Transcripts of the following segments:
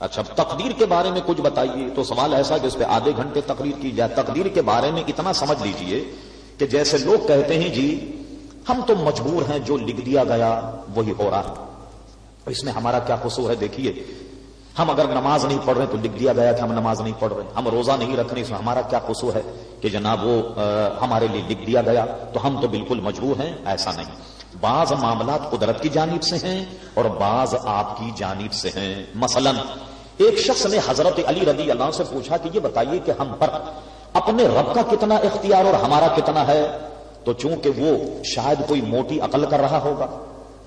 اچھا تقدیر کے بارے میں کچھ بتائیے۔ تو سوال ایسا کہ اس پہ آدھے گھنٹے تقریر کی جائے۔ تقدیر کے بارے میں اتنا سمجھ لیجیے کہ جیسے لوگ کہتے ہیں جی ہم تو مجبور ہیں، جو لکھ دیا گیا، وہی ہو رہا ہے۔ اس میں ہمارا کیا قصور ہے؟ دیکھیے، ہم اگر نماز نہیں پڑھ رہے تو لکھ دیا گیا کہ ہم نماز نہیں پڑھ رہے۔ ہم روزہ نہیں رکھ رہے اس میں ہمارا کیا قصور ہے؟ کہ جناب، وہ ہمارے لیے لکھ دیا گیا۔ تو ہم تو بالکل مجبور ہیں، ایسا نہیں۔ بعض معاملات قدرت کی جانب سے ہیں اور بعض آپ کی جانب سے ہیں۔ مثلا، ایک شخص نے حضرت علی رضی اللہ سے پوچھا کہ یہ بتائیے کہ ہم پر اپنے رب کا کتنا اختیار اور ہمارا کتنا ہے؟ تو چونکہ وہ شاید کوئی موٹی عقل کر رہا ہوگا،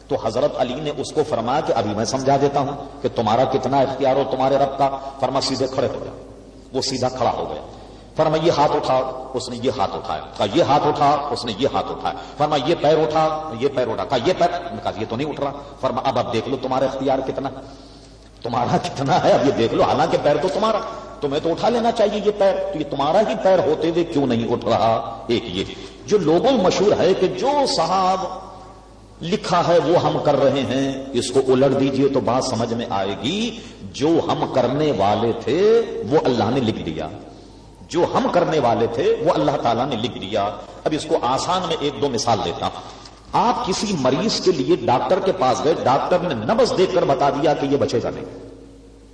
تو حضرت علی نے اس کو فرمایا کہ ابھی میں سمجھا دیتا ہوں کہ تمہارا کتنا اختیار ہو تمہارے رب کا۔ فرما، سیدھے کھڑے ہو گیا وہ سیدھا کھڑا ہو گیا۔ فرما یہ ہاتھ اٹھا۔ اس نے یہ ہاتھ اٹھایا۔ کہا، یہ ہاتھ اٹھا۔ اس نے یہ ہاتھ اٹھایا۔ فرما یہ پیر اٹھا۔ یہ پیر اٹھا۔ کہا، یہ پیر کہا، یہ تو نہیں اٹھ رہا فرما اب اب دیکھ لو تمہارا اختیار کتنا۔ تمہارا کتنا ہے۔ اب یہ دیکھ لو، حالانکہ پیر تو تمہارا۔ تمہیں تو اٹھا لینا چاہیے یہ پیر۔ تو یہ تمہارا ہی پیر ہوتے ہوئے کیوں نہیں اٹھ رہا؟ ایک یہ۔ جو لوگوں مشہور ہے کہ جو صاحب لکھا ہے وہ ہم کر رہے ہیں، اس کو الٹ دیجیے تو بات سمجھ میں آئے گی۔ جو ہم کرنے والے تھے، وہ اللہ نے لکھ دیا۔ جو ہم کرنے والے تھے، وہ اللہ تعالیٰ نے لکھ دیا۔ اب اس کو آسان میں ایک دو مثال دیتا ہوں۔ آپ کسی مریض کے لیے ڈاکٹر کے پاس گئے، ڈاکٹر نے نبز دیکھ کر بتا دیا کہ یہ بچے گا نہیں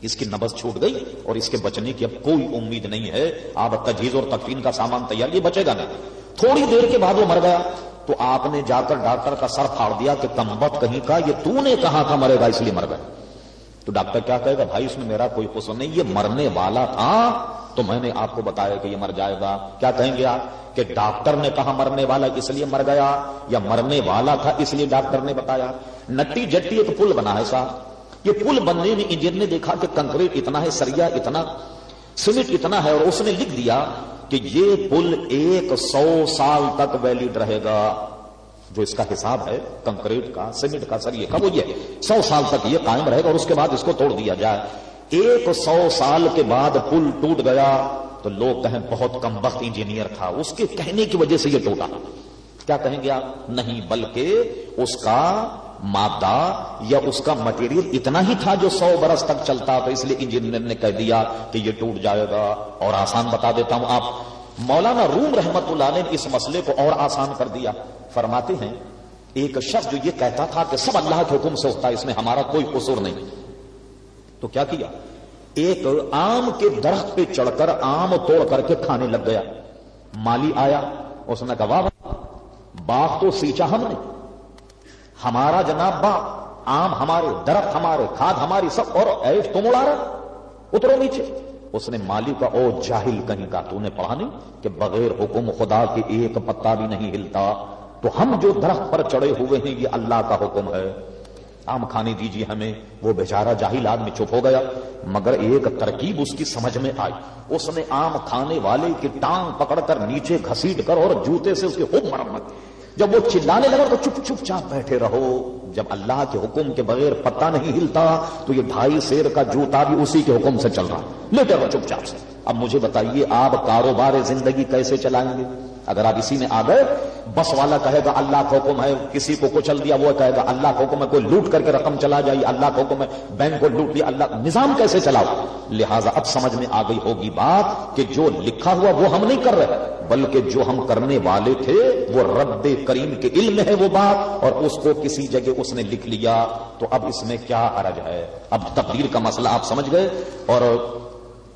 اس کی نبز چھوٹ گئی اور اس کے بچنے کی اب کوئی امید نہیں ہے۔ آپ تجہیز اور تقفین کا سامان تیار، یہ بچے گا نہیں تھوڑی دیر کے بعد وہ مر گیا۔ تو آپ نے جا کر ڈاکٹر کا سر پھاڑ دیا کہ کمبت کہیں کا، یہ تو نے کہا تھا مرے گا، اس لیے مر گئے۔ تو ڈاکٹر کیا کہے گا، بھائی اس میں میرا کوئی قصور نہیں، یہ مرنے والا تھا۔ تو میں نے آپ کو بتایا کہ یہ مر جائے گا۔ کیا کہیں گے آپ کہ ڈاکٹر نے کہا مرنے والا اس لیے مر گیا یا مرنے والا تھا اس لیے ڈاکٹر نے بتایا؟ نٹی جٹی ایک پل بنا ہے صاحب۔ یہ پل بننے میں انجینئر نے دیکھا کہ کنکریٹ اتنا ہے، سریا اتنا، سیمنٹ اتنا ہے اور اس نے لکھ دیا کہ یہ پل ایک سو سال تک ویلڈ رہے گا۔ جو اس کا حساب ہے، کنکریٹ کا، سیمنٹ کا سر یہ کب یہ سو سال تک یہ قائم رہے گا اور اس کے بعد اس کو توڑ دیا جائے۔ ایک سو سال کے بعد پل ٹوٹ گیا تو لوگ کہیں بہت کم وقت انجینئر تھا۔ اس کے کہنے کی وجہ سے یہ ٹوٹا۔ کیا کہیں گے آپ؟ نہیں، بلکہ اس کا مادہ یا اس کا مٹیریل اتنا ہی تھا جو سو برس تک چلتا۔ تو اس لیے انجینئر نے کہہ دیا کہ یہ ٹوٹ جائے گا اور آسان بتا دیتا ہوں آپ۔ مولانا روم رحمت اللہ نے اس مسئلے کو اور آسان کر دیا۔ فرماتے ہیں، ایک شخص جو یہ کہتا تھا کہ سب اللہ کے حکم سے ہوتا ہے، اس میں ہمارا کوئی قصور نہیں۔ تو کیا کیا؟ ایک آم کے درخت پہ چڑھ کر آم توڑ کر کے کھانے لگ گیا۔ مالی آیا، اس نے کہا باغ تو سیچا ہم نے۔ ہمارا جناب باپ آم ہمارے، درخت ہمارے، کھاد ہماری، سب، اور ایش تم اڑا رہا اترو نیچے۔ اس نے مالی کا او جاہل کہیں کا، تو نے پڑھا نہیں کہ بغیر حکم خدا کے ایک پتا بھی نہیں ہلتا۔ تو ہم جو درخت پر چڑھے ہوئے ہیں، یہ اللہ کا حکم ہے۔ آم کھانے دیجیے ہمیں۔ وہ بیچارہ جاہل آدمی چپ ہو گیا، مگر ایک ترکیب اس کی سمجھ میں آئی۔ اس نے آم کھانے والے کی ٹانگ پکڑ کر نیچے گھسیٹ کر اور جوتے سے اس کی خوب مرمت جب وہ چلانے لگا تو چپ چپ چاپ بیٹھے رہو۔ جب اللہ کے حکم کے بغیر پتہ نہیں ہلتا، تو یہ ڈھائی شیر کا جوتا بھی اسی کے حکم سے چل رہا۔ لیٹے رہو چپ چاپ سے۔ اب مجھے بتائیے، آپ کاروبار زندگی کیسے چلائیں گے؟ اگر آپ اسی میں آ گئے، بس والا کہے گا، اللہ کا حکم ہے، کسی کو کچل دیا، وہ کہے گا، اللہ کا حکم ہے، کوئی لوٹ کر کے رقم چلا جائے، اللہ کا حکم ہے، بینک کو لوٹ لیا، اللہ نظام کیسے چلاؤ؟ لہٰذا اب سمجھ میں آ گئی ہوگی بات کہ جو لکھا ہوا وہ ہم نہیں کر رہے، بلکہ جو ہم کرنے والے تھے، وہ رب کریم کے علم ہے وہ بات، اور اس کو کسی جگہ اس نے لکھ لیا، تو اب اس میں کیا حرج ہے؟ اب تقدیر کا مسئلہ آپ سمجھ گئے، اور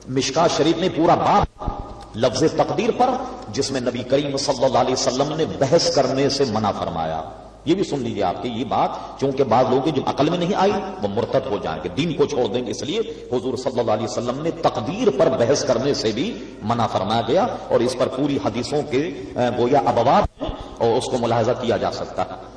مشکا شریف نے پورا باپ لفظ تقدیر پر جس میں نبی کریم صلی اللہ علیہ وسلم نے بحث کرنے سے منع فرمایا۔ یہ بھی سن لیجیے آپ کی یہ بات، چونکہ بعض لوگ جو عقل میں نہیں آئی، وہ مرتد ہو جائیں گے، دین کو چھوڑ دیں گے۔ اس لیے حضور صلی اللہ علیہ وسلم نے تقدیر پر بحث کرنے سے بھی منع فرمایا گیا اور اس پر پوری حدیثوں کے گویا ابواب اور اس کو ملاحظہ کیا جا سکتا ہے۔